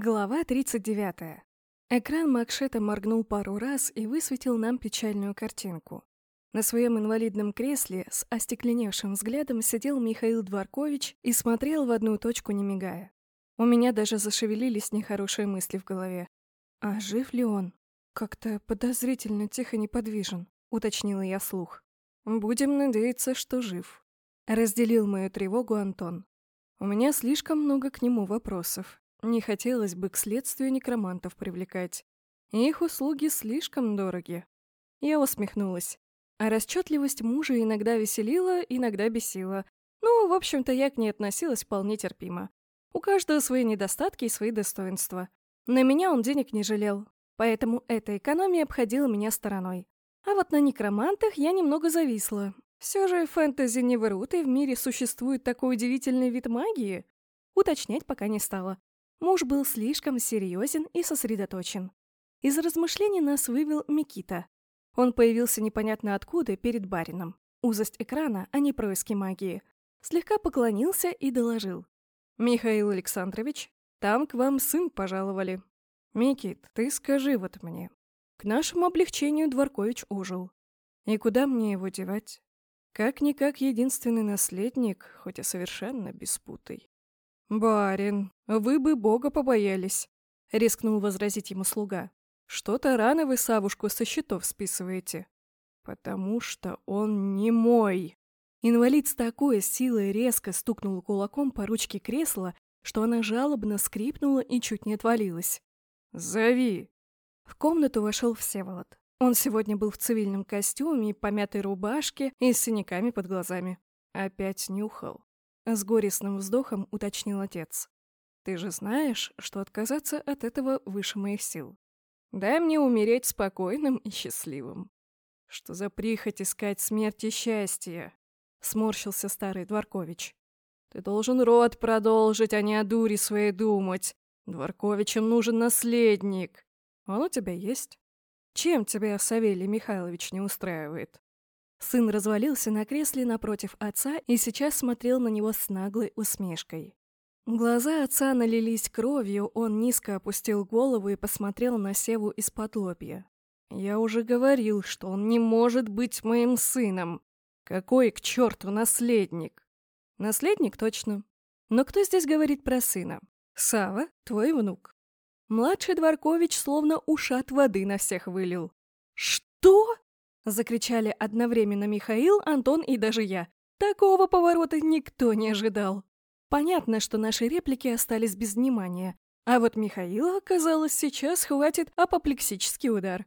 Глава 39. Экран Макшета моргнул пару раз и высветил нам печальную картинку. На своем инвалидном кресле с остекленевшим взглядом сидел Михаил Дворкович и смотрел в одну точку, не мигая. У меня даже зашевелились нехорошие мысли в голове. «А жив ли он?» «Как-то подозрительно тихо неподвижен», — уточнила я слух. «Будем надеяться, что жив», — разделил мою тревогу Антон. «У меня слишком много к нему вопросов, не хотелось бы к следствию некромантов привлекать. Их услуги слишком дороги. Я усмехнулась. А расчетливость мужа иногда веселила, иногда бесила. Ну, в общем-то, я к ней относилась вполне терпимо. У каждого свои недостатки и свои достоинства. На меня он денег не жалел, поэтому эта экономия обходила меня стороной. А вот на некромантах я немного зависла. Все же фэнтези не врут, и в мире существует такой удивительный вид магии. Уточнять пока не стала. Муж был слишком серьезен и сосредоточен. Из размышлений нас вывел Микита. Он появился непонятно откуда перед барином. Узость экрана, а не происки магии. Слегка поклонился и доложил. «Михаил Александрович, там к вам сын пожаловали. Микит, ты скажи вот мне. К нашему облегчению Дворкович ужил. И куда мне его девать? Как-никак единственный наследник, хоть и совершенно беспутый. «Барин, вы бы Бога побоялись», — рискнул возразить ему слуга. «Что-то рано вы Савушку со счетов списываете». «Потому что он не мой». Инвалид с такой силой резко стукнул кулаком по ручке кресла, что она жалобно скрипнула и чуть не отвалилась. «Зови!» В комнату вошел Всеволод. Он сегодня был в цивильном костюме, помятой рубашке и с синяками под глазами. Опять нюхал. С горестным вздохом уточнил отец. «Ты же знаешь, что отказаться от этого выше моих сил. Дай мне умереть спокойным и счастливым. Что за прихоть искать смерти счастья?» Сморщился старый Дворкович. «Ты должен род продолжить, а не о дуре своей думать. Дворковичам нужен наследник. Он у тебя есть? Чем тебя Савелий Михайлович не устраивает?» Сын развалился на кресле напротив отца и сейчас смотрел на него с наглой усмешкой. Глаза отца налились кровью, он низко опустил голову и посмотрел на Севу из-под лобья. «Я уже говорил, что он не может быть моим сыном. Какой к черту наследник?» «Наследник точно. Но кто здесь говорит про сына? Сава, твой внук». Младший Дворкович словно ушат воды на всех вылил. «Что?» Закричали одновременно Михаил, Антон и даже я. Такого поворота никто не ожидал. Понятно, что наши реплики остались без внимания. А вот Михаила, казалось, сейчас хватит апоплексический удар.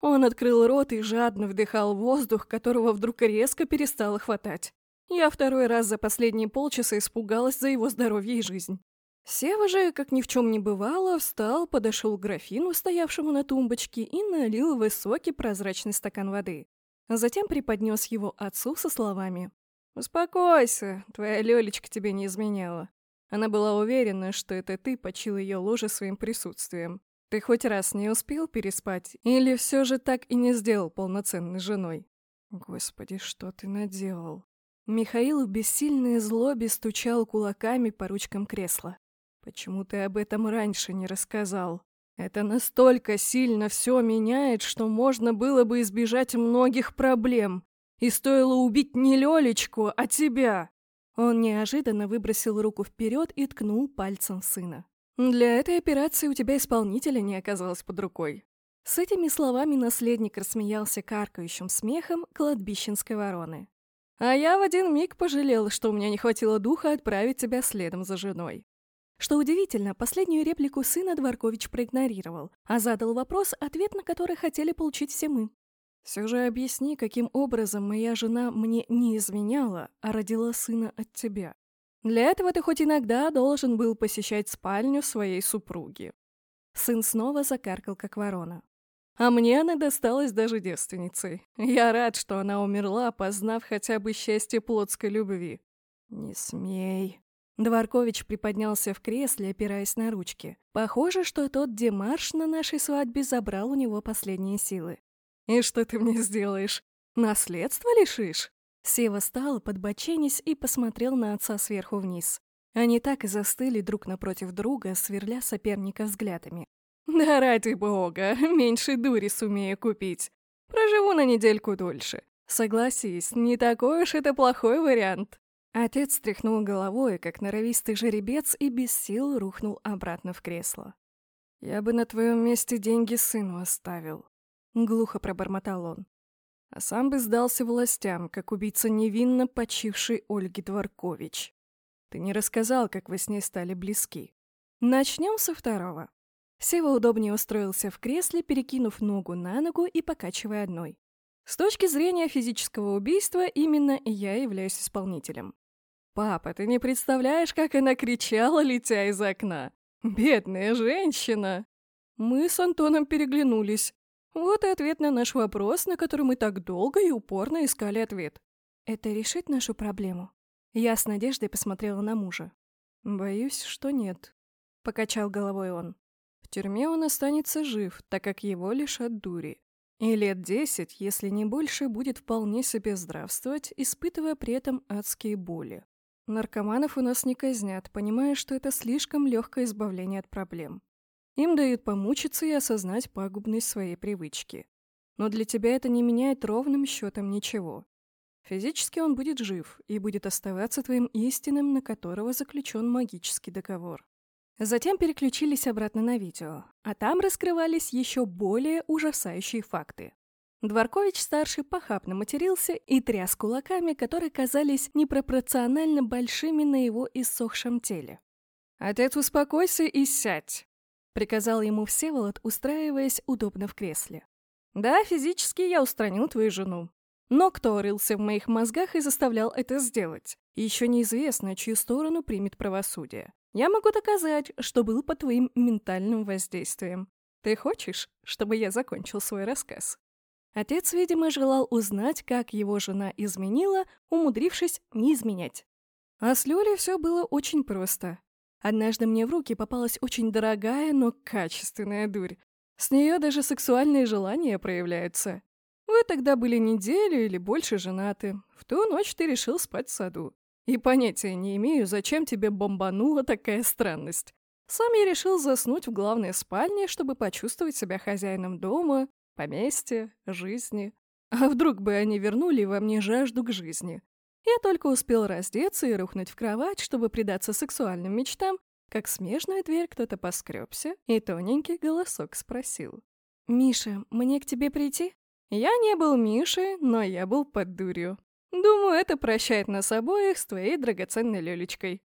Он открыл рот и жадно вдыхал воздух, которого вдруг резко перестало хватать. Я второй раз за последние полчаса испугалась за его здоровье и жизнь. Сева же, как ни в чем не бывало, встал, подошел к графину, стоявшему на тумбочке, и налил высокий прозрачный стакан воды. Затем преподнес его отцу со словами. «Успокойся, твоя Лёлечка тебе не изменяла. Она была уверена, что это ты почил ее ложе своим присутствием. Ты хоть раз не успел переспать, или все же так и не сделал полноценной женой?» «Господи, что ты наделал?» Михаил в бессильной злобе стучал кулаками по ручкам кресла. Почему ты об этом раньше не рассказал? Это настолько сильно все меняет, что можно было бы избежать многих проблем. И стоило убить не Лёлечку, а тебя!» Он неожиданно выбросил руку вперед и ткнул пальцем сына. «Для этой операции у тебя исполнителя не оказалось под рукой». С этими словами наследник рассмеялся каркающим смехом кладбищенской вороны. «А я в один миг пожалел, что у меня не хватило духа отправить тебя следом за женой. Что удивительно, последнюю реплику сына Дворкович проигнорировал, а задал вопрос, ответ на который хотели получить все мы. «Все же объясни, каким образом моя жена мне не изменяла, а родила сына от тебя. Для этого ты хоть иногда должен был посещать спальню своей супруги». Сын снова закаркал, как ворона. А мне она досталась даже девственницей. Я рад, что она умерла, познав хотя бы счастье плотской любви. «Не смей», Дворкович приподнялся в кресле, опираясь на ручки. Похоже, что тот демарш на нашей свадьбе забрал у него последние силы. «И что ты мне сделаешь? Наследство лишишь?» Сева встал, подбоченясь, и посмотрел на отца сверху вниз. Они так и застыли друг напротив друга, сверля соперника взглядами. «Да ради бога, меньше дури сумею купить. Проживу на недельку дольше. Согласись, не такой уж это плохой вариант». Отец стряхнул головой, как норовистый жеребец, и без сил рухнул обратно в кресло. «Я бы на твоем месте деньги сыну оставил», — глухо пробормотал он. «А сам бы сдался властям, как убийца невинно почившей Ольги Дворкович. Ты не рассказал, как вы с ней стали близки. Начнем со второго». Сева удобнее устроился в кресле, перекинув ногу на ногу и покачивая одной. С точки зрения физического убийства, именно я являюсь исполнителем. «Папа, ты не представляешь, как она кричала, летя из окна! Бедная женщина!» Мы с Антоном переглянулись. Вот и ответ на наш вопрос, на который мы так долго и упорно искали ответ. «Это решит нашу проблему?» Я с надеждой посмотрела на мужа. «Боюсь, что нет», — покачал головой он. «В тюрьме он останется жив, так как его лишат дури. И лет десять, если не больше, будет вполне себе здравствовать, испытывая при этом адские боли. Наркоманов у нас не казнят, понимая, что это слишком легкое избавление от проблем. Им дают помучиться и осознать пагубность своей привычки. Но для тебя это не меняет ровным счетом ничего. Физически он будет жив и будет оставаться твоим истинным, на которого заключен магический договор. Затем переключились обратно на видео, а там раскрывались еще более ужасающие факты. Дворкович-старший похабно матерился и тряс кулаками, которые казались непропорционально большими на его иссохшем теле. «Отец, успокойся и сядь», — приказал ему Всеволод, устраиваясь удобно в кресле. «Да, физически я устранил твою жену. Но кто рылся в моих мозгах и заставлял это сделать? Еще неизвестно, чью сторону примет правосудие. Я могу доказать, что был под твоим ментальным воздействием. Ты хочешь, чтобы я закончил свой рассказ?» Отец, видимо, желал узнать, как его жена изменила, умудрившись не изменять. А с Лёлей все было очень просто. Однажды мне в руки попалась очень дорогая, но качественная дурь. С нее даже сексуальные желания проявляются. Вы тогда были неделю или больше женаты. В ту ночь ты решил спать в саду. И понятия не имею, зачем тебе бомбанула такая странность. Сам я решил заснуть в главной спальне, чтобы почувствовать себя хозяином дома, поместья, жизни. А вдруг бы они вернули во мне жажду к жизни? Я только успел раздеться и рухнуть в кровать, чтобы предаться сексуальным мечтам, как смежную дверь кто-то поскребся, и тоненький голосок спросил. «Миша, мне к тебе прийти?» Я не был Мишей, но я был под дурью. Думаю, это прощает нас обоих с твоей драгоценной Лёлечкой.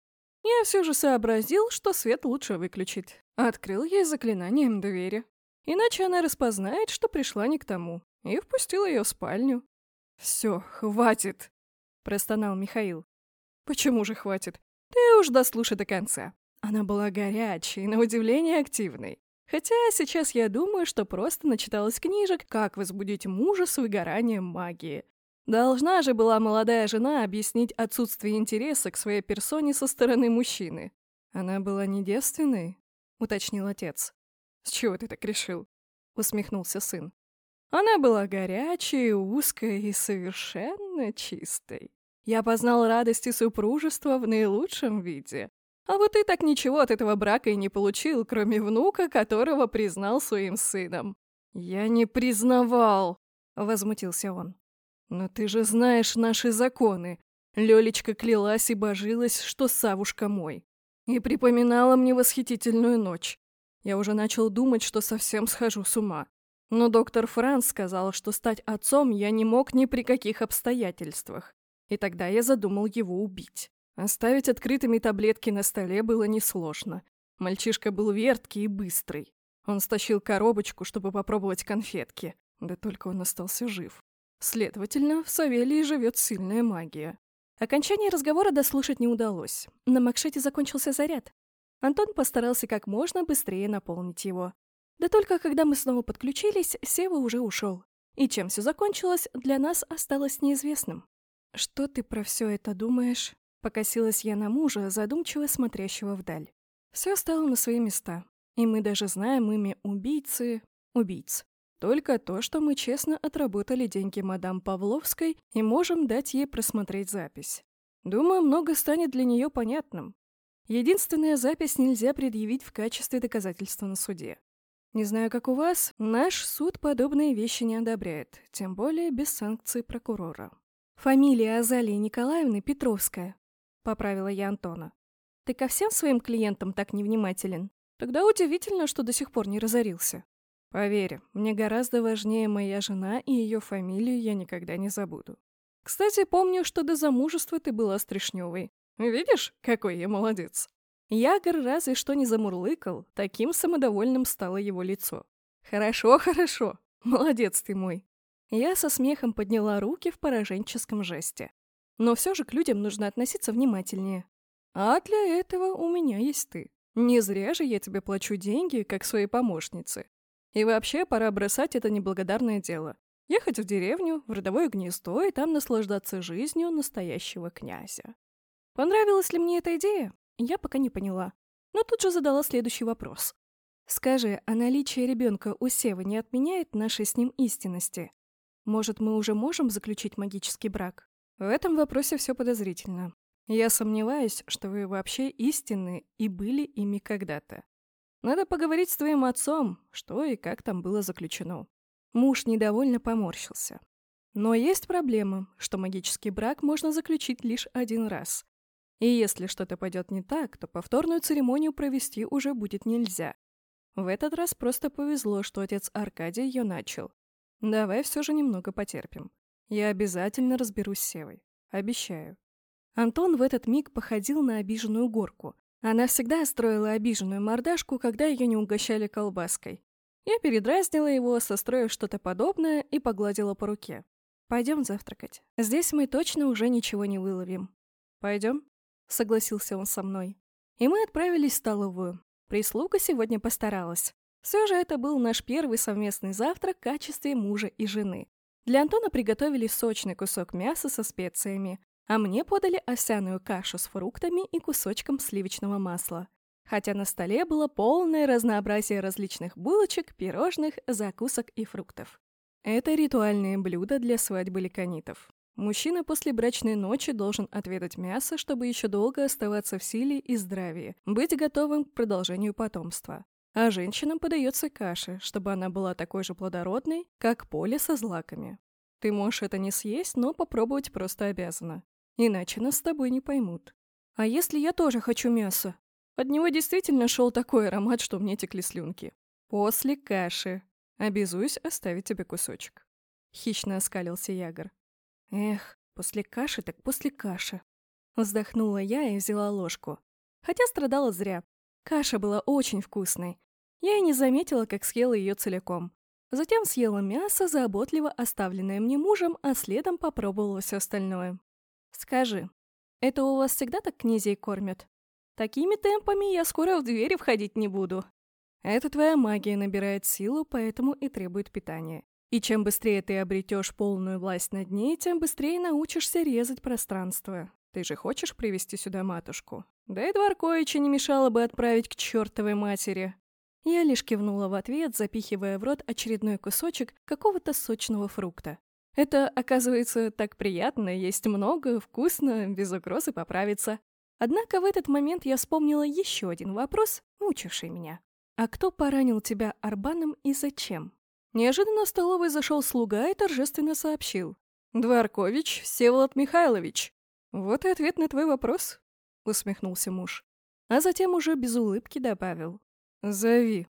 Я все же сообразил, что свет лучше выключить. Открыл ей заклинанием двери. Иначе она распознает, что пришла не к тому, и впустил ее в спальню. «Все, хватит!» – простонал Михаил. «Почему же хватит? Ты уж дослушай до конца. Она была горячей, на удивление активной. Хотя сейчас я думаю, что просто начиталась книжек «Как возбудить мужа с выгоранием магии». Должна же была молодая жена объяснить отсутствие интереса к своей персоне со стороны мужчины. «Она была не девственной?» — уточнил отец. «С чего ты так решил?» — усмехнулся сын. «Она была горячей, узкой и совершенно чистой. Я познал радости супружества в наилучшем виде. А вот ты так ничего от этого брака и не получил, кроме внука, которого признал своим сыном». «Я не признавал!» — возмутился он. «Но ты же знаешь наши законы. Лёлечка клялась и божилась, что Савушка мой. И припоминала мне восхитительную ночь. Я уже начал думать, что совсем схожу с ума. Но доктор Франц сказал, что стать отцом я не мог ни при каких обстоятельствах. И тогда я задумал его убить. Оставить открытыми таблетки на столе было несложно. Мальчишка был верткий и быстрый. Он стащил коробочку, чтобы попробовать конфетки. Да только он остался жив. Следовательно, в Савелии живет сильная магия. Окончание разговора дослушать не удалось. На Макшете закончился заряд. Антон постарался как можно быстрее наполнить его. Да только когда мы снова подключились, Сева уже ушел. И чем все закончилось, для нас осталось неизвестным. «Что ты про все это думаешь?» Покосилась я на мужа, задумчиво смотрящего вдаль. Все стало на свои места. И мы даже знаем имя убийцы... убийц. Только то, что мы честно отработали деньги мадам Павловской и можем дать ей просмотреть запись. Думаю, много станет для нее понятным. Единственная запись нельзя предъявить в качестве доказательства на суде. Не знаю, как у вас, наш суд подобные вещи не одобряет, тем более без санкций прокурора. Фамилия Азалии Николаевны Петровская, поправила я Антона. Ты ко всем своим клиентам так невнимателен? Тогда удивительно, что до сих пор не разорился. Поверь, мне гораздо важнее моя жена и ее фамилию я никогда не забуду. Кстати, помню, что до замужества ты была Стришневой. Видишь, какой я молодец. Ягор разве что не замурлыкал, таким самодовольным стало его лицо. «Хорошо, хорошо, молодец ты мой». Я со смехом подняла руки в пораженческом жесте. Но все же к людям нужно относиться внимательнее. А для этого у меня есть ты. Не зря же я тебе плачу деньги, как своей помощнице. И вообще, пора бросать это неблагодарное дело. Ехать в деревню, в родовое гнездо и там наслаждаться жизнью настоящего князя. Понравилась ли мне эта идея? Я пока не поняла. Но тут же задала следующий вопрос. «Скажи, а наличие ребенка у Севы не отменяет нашей с ним истинности? Может, мы уже можем заключить магический брак?» В этом вопросе все подозрительно. Я сомневаюсь, что вы вообще истинны и были ими когда-то. Надо поговорить с твоим отцом, что и как там было заключено. Муж недовольно поморщился. Но есть проблема, что магический брак можно заключить лишь один раз. И если что-то пойдет не так, то повторную церемонию провести уже будет нельзя. В этот раз просто повезло, что отец Аркадий ее начал. Давай все же немного потерпим. Я обязательно разберусь с Севой. Обещаю. Антон в этот миг походил на обиженную горку. Она всегда строила обиженную мордашку, когда ее не угощали колбаской. Я передразнила его, состроив что-то подобное и погладила по руке. «Пойдем завтракать. Здесь мы точно уже ничего не выловим». «Пойдем?» — согласился он со мной. И мы отправились в столовую. Прислуга сегодня постаралась. Все же это был наш первый совместный завтрак в качестве мужа и жены. Для Антона приготовили сочный кусок мяса со специями, а мне подали овсяную кашу с фруктами и кусочком сливочного масла. Хотя на столе было полное разнообразие различных булочек, пирожных, закусок и фруктов. Это ритуальные блюда для свадьбы ликонитов. Мужчина после брачной ночи должен отведать мясо, чтобы еще долго оставаться в силе и здравии, быть готовым к продолжению потомства. А женщинам подается каша, чтобы она была такой же плодородной, как поле со злаками. Ты можешь это не съесть, но попробовать просто обязана. Иначе нас с тобой не поймут. А если я тоже хочу мяса? От него действительно шел такой аромат, что мне текли слюнки. После каши. Обязуюсь оставить тебе кусочек. Хищно оскалился Ягор. Эх, после каши так после каши. Вздохнула я и взяла ложку. Хотя страдала зря. Каша была очень вкусной. Я и не заметила, как съела ее целиком. Затем съела мясо, заботливо оставленное мне мужем, а следом попробовала все остальное. «Скажи, это у вас всегда так князей кормят? Такими темпами я скоро в двери входить не буду». «Это твоя магия набирает силу, поэтому и требует питания. И чем быстрее ты обретешь полную власть над ней, тем быстрее научишься резать пространство. Ты же хочешь привести сюда матушку? Да и Дворковича не мешало бы отправить к чертовой матери. Я лишь кивнула в ответ, запихивая в рот очередной кусочек какого-то сочного фрукта. Это, оказывается, так приятно, есть много, вкусно, без угрозы поправиться. Однако в этот момент я вспомнила еще один вопрос, мучивший меня. «А кто поранил тебя арбаном и зачем?» Неожиданно в столовой зашел слуга и торжественно сообщил. «Дворкович Всеволод Михайлович». «Вот и ответ на твой вопрос», — усмехнулся муж. А затем уже без улыбки добавил. «Зови».